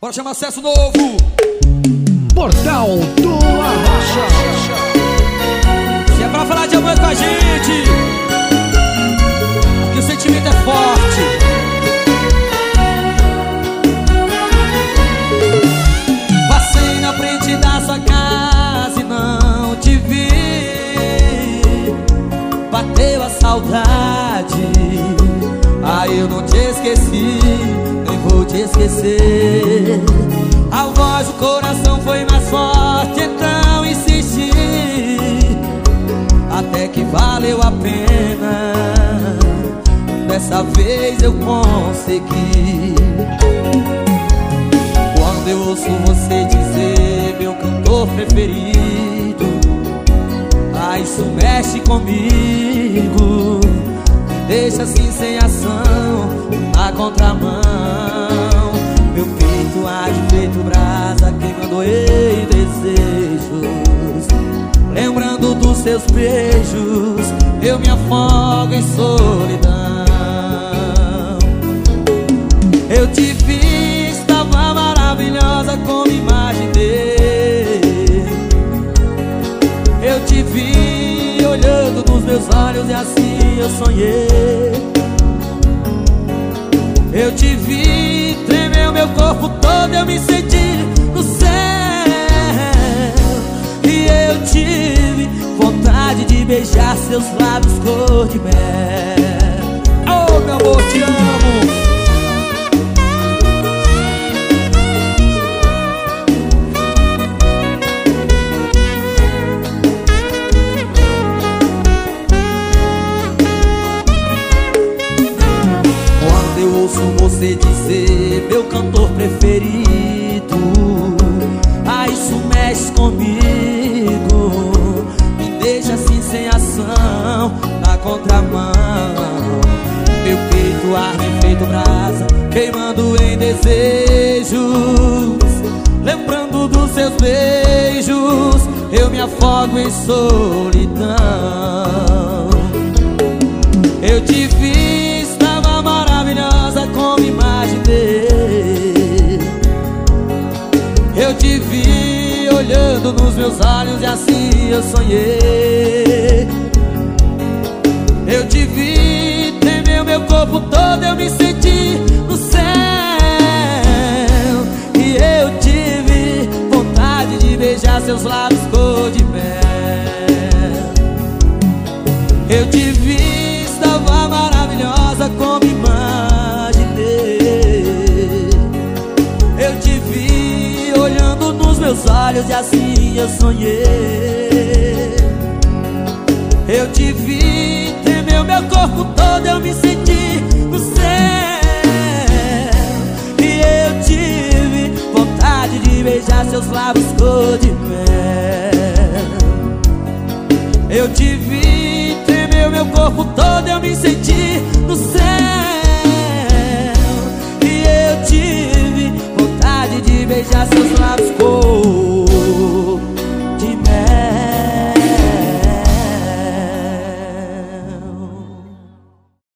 Bora chamar acesso novo. Portal do Arrocha. Se é pra falar de amor com a gente, que o sentimento é forte. Passei na frente da sua casa e não te vi. Bateu a saudade. Ah, eu não te esqueci, te esquecer. A voz do coração foi mais forte, então insisti. Até que valeu a pena. Dessa vez eu consegui. Quando eu ouço você dizer meu cantor preferido, ah, isso mexe comigo. Deixa assim sem ação, na contramão. Feito brasa, queimando em desejos. Lembrando dos seus beijos, eu me afogo em solidão. Eu te vi, estava maravilhosa como imaginei. Eu te vi olhando nos meus olhos e assim eu sonhei. Eu te vi, tremeu meu corpo todo, eu me senti vontade de beijar seus lábios cor de mel. Oh, meu amor, te amo. Quando eu ouço você dizer meu cantor preferido Peito arde feito brasa Queimando em desejos Lembrando dos seus beijos Eu me afogo em solidão eu te vi, estava maravilhosa como imaginei. Eu te vi olhando nos meus olhos e assim eu sonhei. Eu te vi, meu corpo todo, eu me senti no céu. E eu tive vontade de beijar seus lábios cor de mel. Eu te vi, estava maravilhosa como imaginei. Eu te vi olhando nos meus olhos e assim eu sonhei. Eu te vi, tremeu meu corpo todo, eu me senti cor de mel. Eu te vi, tremeu meu corpo todo, eu me senti no céu.